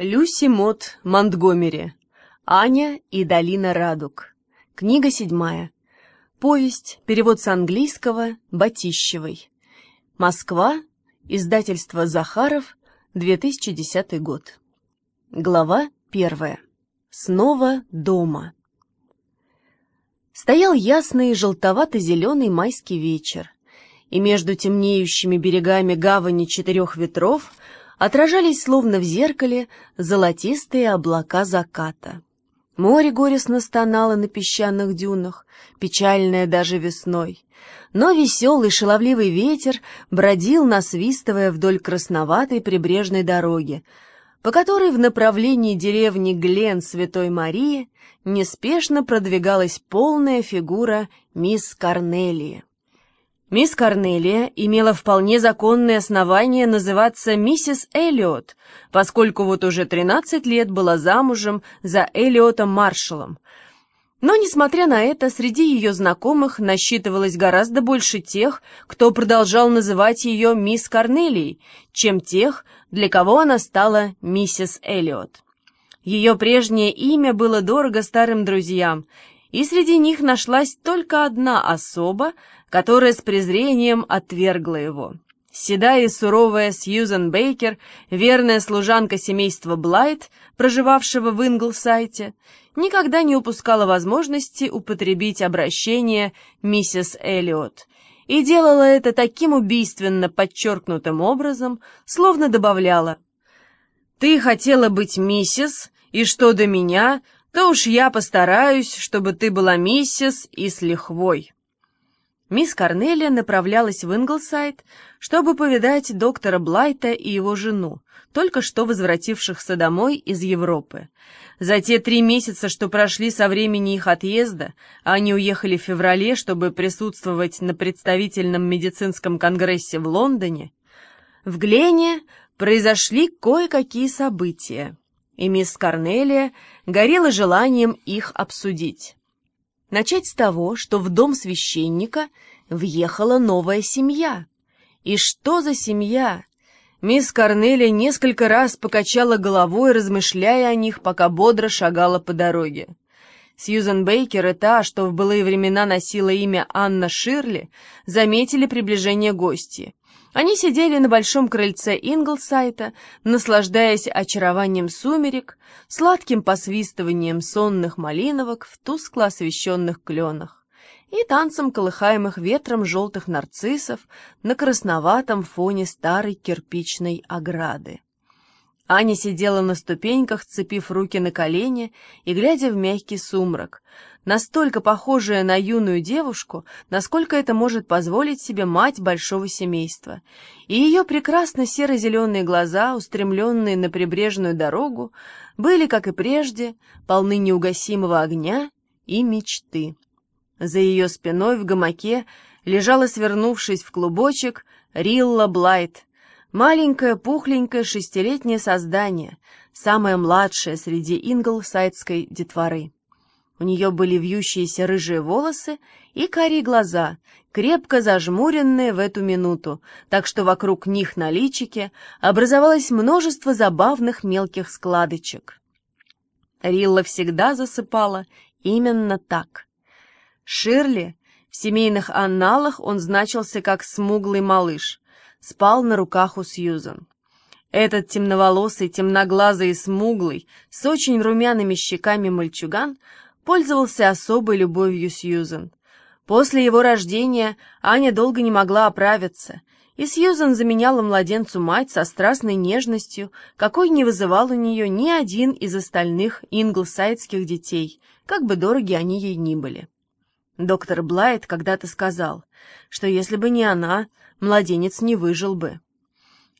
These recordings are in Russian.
Люси Мот Монтгомери. Аня и Долина Радуг. Книга седьмая. Повесть. Перевод с английского. Батищевой. Москва. Издательство Захаров. 2010 год. Глава первая. Снова дома. Стоял ясный желтовато-зеленый майский вечер, и между темнеющими берегами гавани четырех ветров – отражались словно в зеркале золотистые облака заката. Море горестно стонало на песчаных дюнах, печальное даже весной. Но веселый шаловливый ветер бродил, насвистывая вдоль красноватой прибрежной дороги, по которой в направлении деревни Глен Святой Марии неспешно продвигалась полная фигура мисс Корнелии. Мисс Корнелия имела вполне законное основание называться миссис Эллиот, поскольку вот уже 13 лет была замужем за Эллиотом Маршалом. Но, несмотря на это, среди ее знакомых насчитывалось гораздо больше тех, кто продолжал называть ее мисс Корнелией, чем тех, для кого она стала миссис Эллиот. Ее прежнее имя было дорого старым друзьям, и среди них нашлась только одна особа, которая с презрением отвергла его. Седая и суровая Сьюзен Бейкер, верная служанка семейства Блайт, проживавшего в Инглсайте, никогда не упускала возможности употребить обращение «миссис Эллиот», и делала это таким убийственно подчеркнутым образом, словно добавляла «Ты хотела быть миссис, и что до меня, то уж я постараюсь, чтобы ты была миссис и с лихвой». Мисс Корнелия направлялась в Инглсайд, чтобы повидать доктора Блайта и его жену, только что возвратившихся домой из Европы. За те три месяца, что прошли со времени их отъезда, они уехали в феврале, чтобы присутствовать на представительном медицинском конгрессе в Лондоне, в Глене произошли кое-какие события, и мисс Корнелия горела желанием их обсудить. Начать с того, что в дом священника въехала новая семья. И что за семья? Мисс Корнелия несколько раз покачала головой, размышляя о них, пока бодро шагала по дороге. Сьюзен Бейкер и та, что в былые времена носила имя Анна Ширли, заметили приближение гостей. Они сидели на большом крыльце Инглсайта, наслаждаясь очарованием сумерек, сладким посвистыванием сонных малиновок в тускло освещенных кленах и танцем колыхаемых ветром желтых нарциссов на красноватом фоне старой кирпичной ограды. Аня сидела на ступеньках, цепив руки на колени и глядя в мягкий сумрак, настолько похожая на юную девушку, насколько это может позволить себе мать большого семейства. И ее прекрасно серо-зеленые глаза, устремленные на прибрежную дорогу, были, как и прежде, полны неугасимого огня и мечты. За ее спиной в гамаке лежала, свернувшись в клубочек, Рилла Блайт, Маленькое, пухленькое шестилетнее создание, самое младшее среди инглсайдской детворы. У нее были вьющиеся рыжие волосы и карие глаза, крепко зажмуренные в эту минуту, так что вокруг них на личике образовалось множество забавных мелких складочек. Рилла всегда засыпала именно так. Ширли, в семейных анналах он значился как смуглый малыш, спал на руках у Сьюзан. Этот темноволосый, темноглазый и смуглый, с очень румяными щеками мальчуган пользовался особой любовью Сьюзан. После его рождения Аня долго не могла оправиться, и Сьюзан заменяла младенцу мать со страстной нежностью, какой не вызывал у нее ни один из остальных инглсайдских детей, как бы дороги они ей ни были. Доктор Блайт когда-то сказал, что если бы не она, младенец не выжил бы.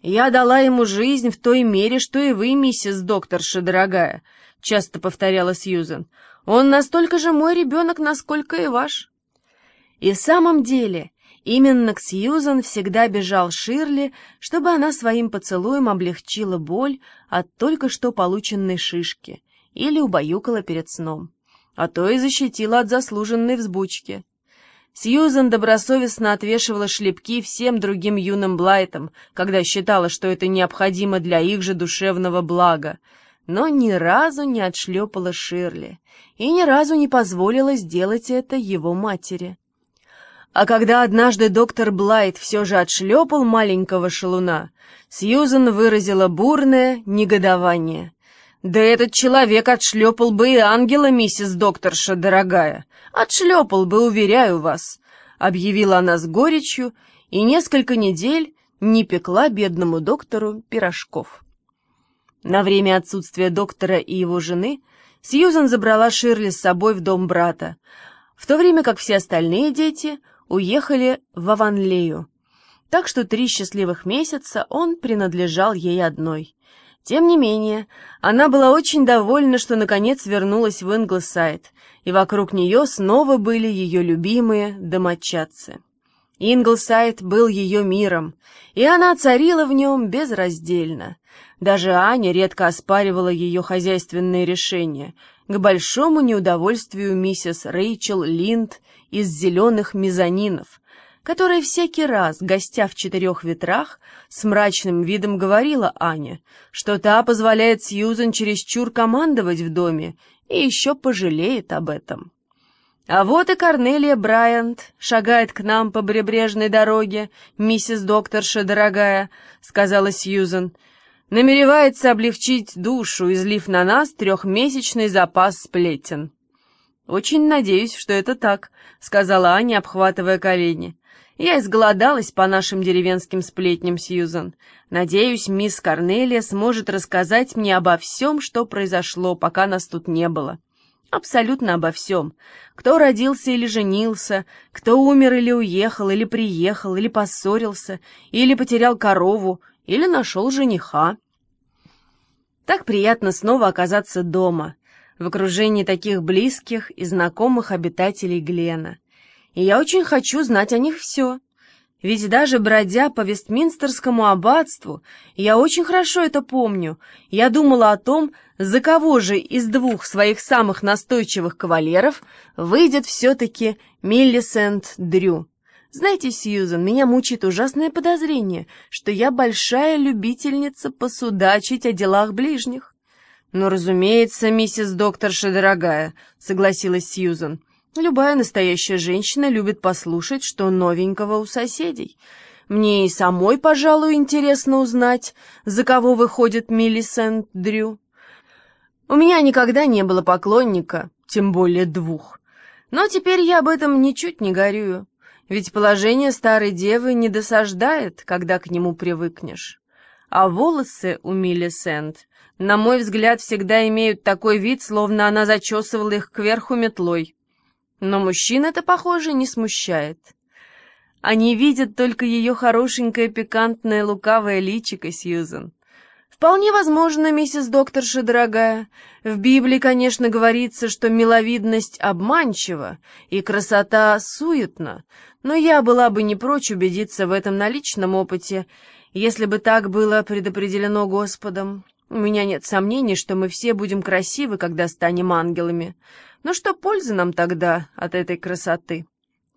«Я дала ему жизнь в той мере, что и вы, миссис докторша, дорогая», — часто повторяла Сьюзен. «Он настолько же мой ребенок, насколько и ваш». И в самом деле, именно к Сьюзен всегда бежал Ширли, чтобы она своим поцелуем облегчила боль от только что полученной шишки или убаюкала перед сном, а то и защитила от заслуженной взбучки. Сьюзен добросовестно отвешивала шлепки всем другим юным Блайтам, когда считала, что это необходимо для их же душевного блага. но ни разу не отшлепала Ширли и ни разу не позволила сделать это его матери. А когда однажды доктор Блайт все же отшлепал маленького шалуна, Сьюзен выразила бурное негодование. «Да этот человек отшлепал бы и ангела, миссис докторша дорогая. Отшлепал бы, уверяю вас», — объявила она с горечью, и несколько недель не пекла бедному доктору пирожков. На время отсутствия доктора и его жены Сьюзан забрала Ширли с собой в дом брата, в то время как все остальные дети уехали в Авонлею. Так что три счастливых месяца он принадлежал ей одной. Тем не менее, она была очень довольна, что наконец вернулась в Инглсайд, и вокруг нее снова были ее любимые домочадцы. Инглсайд был ее миром, и она царила в нем безраздельно. Даже Аня редко оспаривала ее хозяйственные решения, к большому неудовольствию миссис Рэйчел Линд из «Зеленых мезонинов», которая всякий раз, гостя в четырех ветрах, с мрачным видом говорила Ане, что та позволяет Сьюзен чересчур командовать в доме и еще пожалеет об этом. А вот и Корнелия Брайант шагает к нам по прибрежной дороге, миссис докторша дорогая, — сказала Сьюзен. Намеревается облегчить душу, излив на нас трехмесячный запас сплетен. «Очень надеюсь, что это так», — сказала Аня, обхватывая колени. «Я изголодалась по нашим деревенским сплетням, Сьюзан. Надеюсь, мисс Корнелия сможет рассказать мне обо всем, что произошло, пока нас тут не было». Абсолютно обо всем. Кто родился или женился, кто умер или уехал, или приехал, или поссорился, или потерял корову, или нашел жениха. Так приятно снова оказаться дома, в окружении таких близких и знакомых обитателей Глена. И я очень хочу знать о них все. Ведь даже бродя по Вестминстерскому аббатству, я очень хорошо это помню, я думала о том, за кого же из двух своих самых настойчивых кавалеров выйдет все-таки Миллисент Дрю. Знаете, Сьюзан, меня мучает ужасное подозрение, что я большая любительница посудачить о делах ближних. «Ну, разумеется, миссис докторша дорогая», — согласилась Сьюзан. Любая настоящая женщина любит послушать, что новенького у соседей. Мне и самой, пожалуй, интересно узнать, за кого выходит Миллисент Дрю. У меня никогда не было поклонника, тем более двух. Но теперь я об этом ничуть не горюю, ведь положение старой девы не досаждает, когда к нему привыкнешь. А волосы у Миллисент, на мой взгляд, всегда имеют такой вид, словно она зачесывала их кверху метлой. Но мужчин это, похоже, не смущает. Они видят только ее хорошенькое, пикантное, лукавое личико, Сьюзен. Вполне возможно, миссис докторша дорогая. В Библии, конечно, говорится, что миловидность обманчива и красота суетна, но я была бы не прочь убедиться в этом на личном опыте, если бы так было предопределено Господом. У меня нет сомнений, что мы все будем красивы, когда станем ангелами. Но что пользы нам тогда от этой красоты?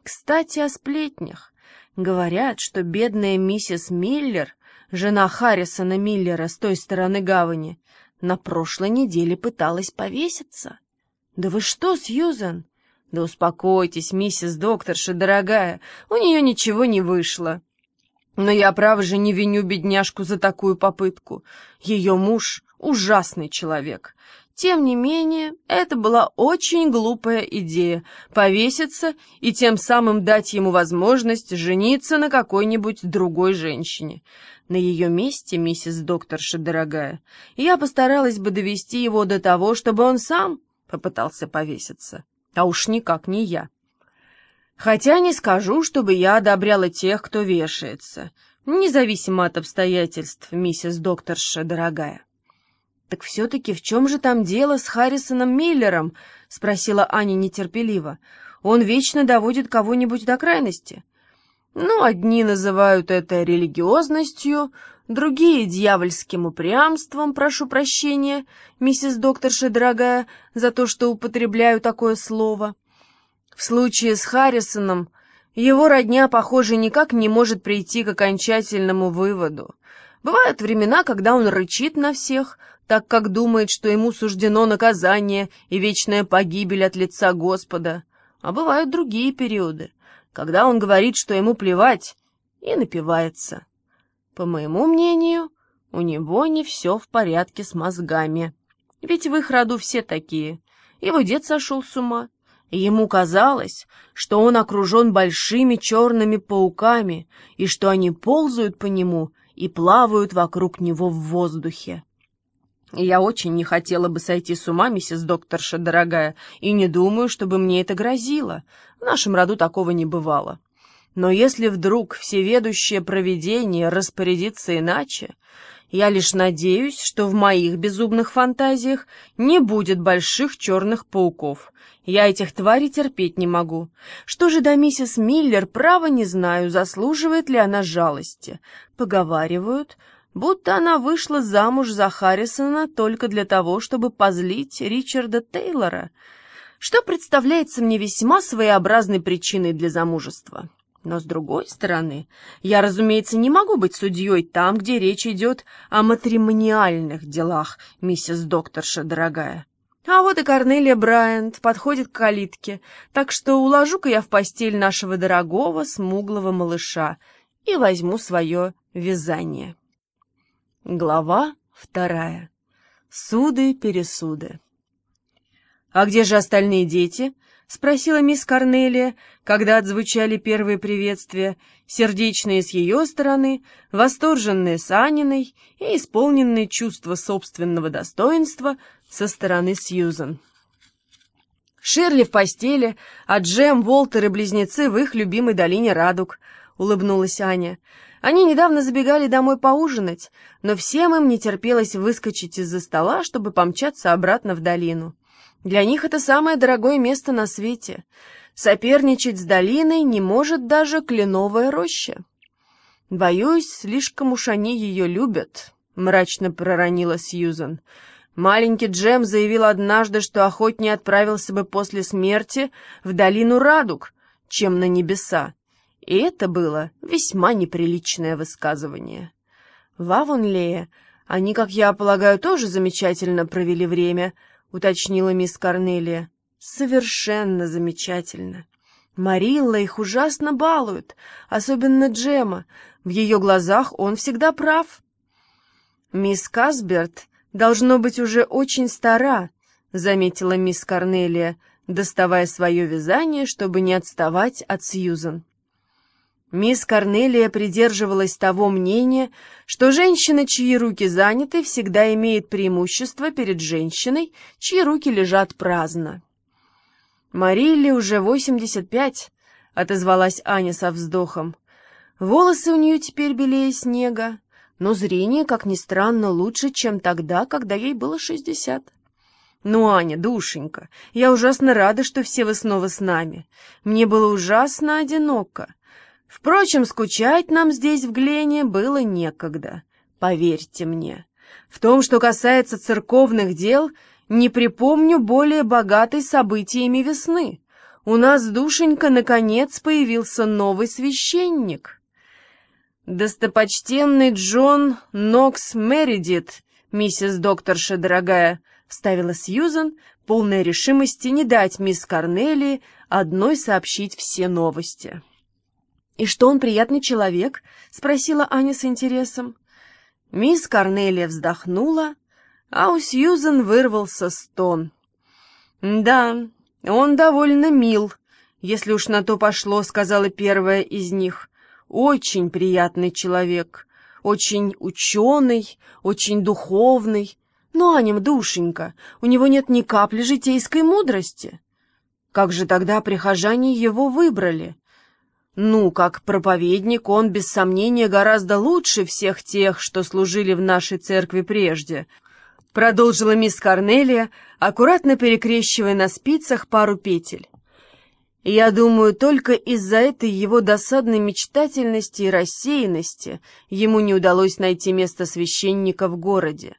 Кстати, о сплетнях. Говорят, что бедная миссис Миллер, жена Харрисона Миллера с той стороны гавани, на прошлой неделе пыталась повеситься. Да вы что, Сьюзен? Да успокойтесь, миссис докторша, дорогая, у нее ничего не вышло. Но я, право же, не виню бедняжку за такую попытку. Ее муж — ужасный человек. Тем не менее, это была очень глупая идея — повеситься и тем самым дать ему возможность жениться на какой-нибудь другой женщине. На ее месте, миссис докторша дорогая, я постаралась бы довести его до того, чтобы он сам попытался повеситься. А уж никак не я. Хотя не скажу, чтобы я одобряла тех, кто вешается, независимо от обстоятельств, миссис докторша дорогая. «Так все-таки в чем же там дело с Харрисоном Миллером?» — спросила Аня нетерпеливо. «Он вечно доводит кого-нибудь до крайности». «Ну, одни называют это религиозностью, другие — дьявольским упрямством, прошу прощения, миссис докторша дорогая, за то, что употребляю такое слово. В случае с Харрисоном его родня, похоже, никак не может прийти к окончательному выводу. Бывают времена, когда он рычит на всех — так как думает, что ему суждено наказание и вечная погибель от лица Господа. А бывают другие периоды, когда он говорит, что ему плевать, и напивается. По моему мнению, у него не все в порядке с мозгами. Ведь в их роду все такие. Его дед сошел с ума, ему казалось, что он окружен большими черными пауками, и что они ползают по нему и плавают вокруг него в воздухе. Я очень не хотела бы сойти с ума, миссис докторша дорогая, и не думаю, чтобы мне это грозило. В нашем роду такого не бывало. Но если вдруг всеведущее провидение распорядится иначе, я лишь надеюсь, что в моих безумных фантазиях не будет больших черных пауков. Я этих тварей терпеть не могу. Что же до миссис Миллер, право не знаю, заслуживает ли она жалости. Поговаривают, будто она вышла замуж за Харрисона только для того, чтобы позлить Ричарда Тейлора, что представляется мне весьма своеобразной причиной для замужества. Но, с другой стороны, я, разумеется, не могу быть судьей там, где речь идет о матримониальных делах, миссис докторша дорогая. А вот и Корнелия Брайант подходит к калитке, так что уложу-ка я в постель нашего дорогого смуглого малыша и возьму свое вязание. Глава вторая. Суды-пересуды. «А где же остальные дети?» — спросила мисс Корнелия, когда отзвучали первые приветствия, сердечные с ее стороны, восторженные с Аниной и исполненные чувства собственного достоинства со стороны Сьюзан. «Ширли в постели, а Джем, Волтер и близнецы в их любимой долине Радуг», — улыбнулась Аня. Они недавно забегали домой поужинать, но всем им не терпелось выскочить из-за стола, чтобы помчаться обратно в долину. Для них это самое дорогое место на свете. Соперничать с долиной не может даже кленовая роща. «Боюсь, слишком уж они ее любят», — мрачно проронила Сьюзан. Маленький Джем заявил однажды, что охотнее отправился бы после смерти в долину Радуг, чем на небеса. И это было весьма неприличное высказывание. В Авонлее они, как я полагаю, тоже замечательно провели время —— уточнила мисс Корнелия. «Совершенно замечательно. Марилла их ужасно балует, особенно Джема. В ее глазах он всегда прав». «Мисс Касберт должно быть уже очень стара», — заметила мисс Корнелия, доставая свое вязание, чтобы не отставать от Сьюзан. Мисс Корнелия придерживалась того мнения, что женщина, чьи руки заняты, всегда имеет преимущество перед женщиной, чьи руки лежат праздно. «Марилле уже восемьдесят пять», — отозвалась Аня со вздохом. «Волосы у нее теперь белее снега, но зрение, как ни странно, лучше, чем тогда, когда ей было шестьдесят». «Ну, Аня, душенька, я ужасно рада, что все вы снова с нами. Мне было ужасно одиноко». Впрочем, скучать нам здесь, в Глене, было некогда, поверьте мне. В том, что касается церковных дел, не припомню более богатой событиями весны. У нас, душенька, наконец появился новый священник. «Достопочтенный Джон Нокс Мередит, миссис докторша дорогая», — вставила Сьюзан, полная решимости не дать мисс Корнелии одной сообщить все новости. «И что он приятный человек?» — спросила Аня с интересом. Мисс Корнелия вздохнула, а у Сьюзен вырвался стон. «Да, он довольно мил, если уж на то пошло», — сказала первая из них. «Очень приятный человек, очень ученый, очень духовный. Но, Аням, душенька, у него нет ни капли житейской мудрости. Как же тогда прихожане его выбрали?» Ну, как проповедник, он, без сомнения, гораздо лучше всех тех, что служили в нашей церкви прежде, продолжила мисс Корнелия, аккуратно перекрещивая на спицах пару петель. Я думаю, только из-за этой его досадной мечтательности и рассеянности ему не удалось найти место священника в городе.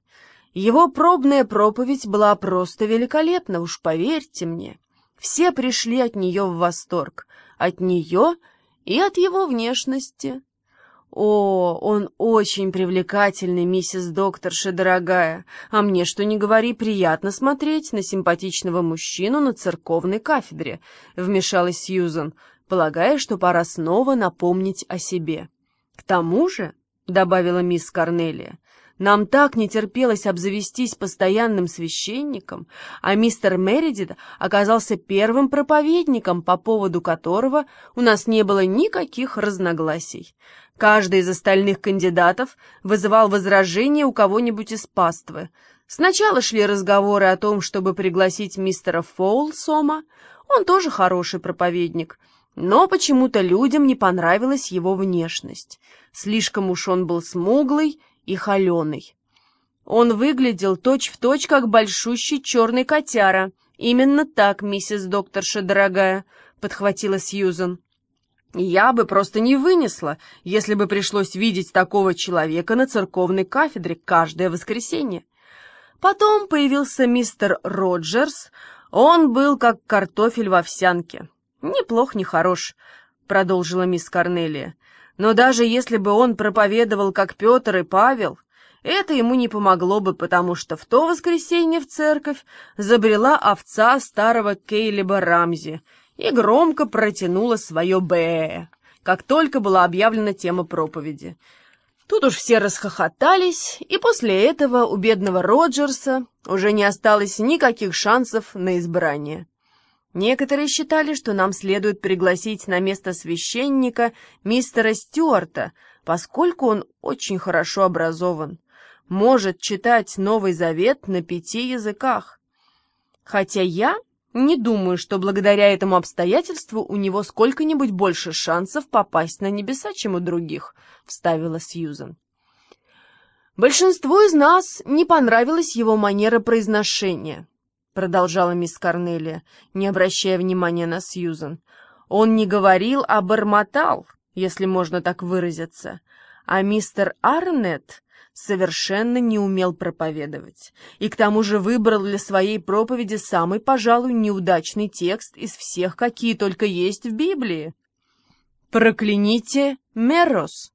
Его пробная проповедь была просто великолепна, уж поверьте мне. Все пришли от нее в восторг. От нее и от его внешности. «О, он очень привлекательный, миссис докторша, дорогая. А мне, что не говори, приятно смотреть на симпатичного мужчину на церковной кафедре», — вмешалась Сьюзан, полагая, что пора снова напомнить о себе. «К тому же», — добавила мисс Корнелия, нам так не терпелось обзавестись постоянным священником, а мистер Мередит оказался первым проповедником, по поводу которого у нас не было никаких разногласий. Каждый из остальных кандидатов вызывал возражения у кого-нибудь из паствы. Сначала шли разговоры о том, чтобы пригласить мистера Фоулсома, он тоже хороший проповедник, но почему-то людям не понравилась его внешность. Слишком уж он был смуглый и холеный. Он выглядел точь-в-точь, точь, как большущий черный котяра. Именно так, миссис докторша дорогая, — подхватила Сьюзан. Я бы просто не вынесла, если бы пришлось видеть такого человека на церковной кафедре каждое воскресенье. Потом появился мистер Роджерс. Он был как картофель в овсянке. Неплох, не хорош, — продолжила мисс Корнелия. Но даже если бы он проповедовал, как Петр и Павел, это ему не помогло бы, потому что в то воскресенье в церковь забрела овца старого Кейлиба Рамзи и громко протянула свое «бэ», как только была объявлена тема проповеди. Тут уж все расхохотались, и после этого у бедного Роджерса уже не осталось никаких шансов на избрание. Некоторые считали, что нам следует пригласить на место священника мистера Стюарта, поскольку он очень хорошо образован, может читать Новый Завет на пяти языках. Хотя я не думаю, что благодаря этому обстоятельству у него сколько-нибудь больше шансов попасть на небеса, чем у других, — вставила Сьюзен. Большинству из нас не понравилась его манера произношения —— продолжала мисс Корнелия, не обращая внимания на Сьюзан. «Он не говорил, а бормотал, если можно так выразиться. А мистер Арнетт совершенно не умел проповедовать, и к тому же выбрал для своей проповеди самый, пожалуй, неудачный текст из всех, какие только есть в Библии. «Прокляните Мерос!»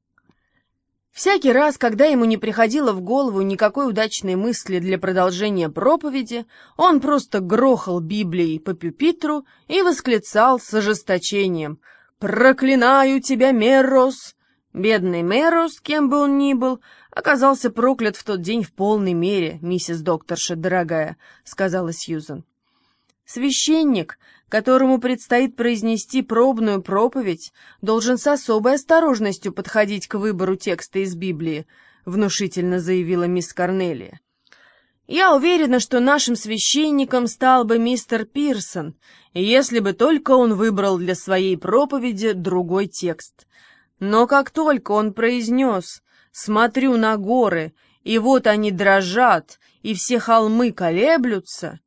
Всякий раз, когда ему не приходило в голову никакой удачной мысли для продолжения проповеди, он просто грохал Библией по пюпитру и восклицал с ожесточением «Проклинаю тебя, Мерос!» Бедный Мерос, кем бы он ни был, оказался проклят в тот день в полной мере, миссис докторша дорогая, — сказала Сьюзен. Священник, которому предстоит произнести пробную проповедь, должен с особой осторожностью подходить к выбору текста из Библии, внушительно заявила мисс Корнелия. Я уверена, что нашим священником стал бы мистер Пирсон, если бы только он выбрал для своей проповеди другой текст. Но как только он произнес «Смотрю на горы, и вот они дрожат, и все холмы колеблются»,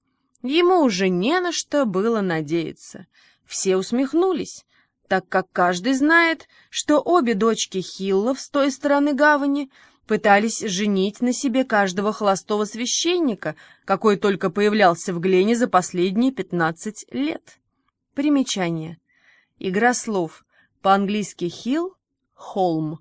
Ему уже не на что было надеяться. Все усмехнулись, так как каждый знает, что обе дочки Хиллов с той стороны гавани пытались женить на себе каждого холостого священника, какой только появлялся в Глене за последние пятнадцать лет. Примечание. Игра слов. По-английски «хилл» — «холм».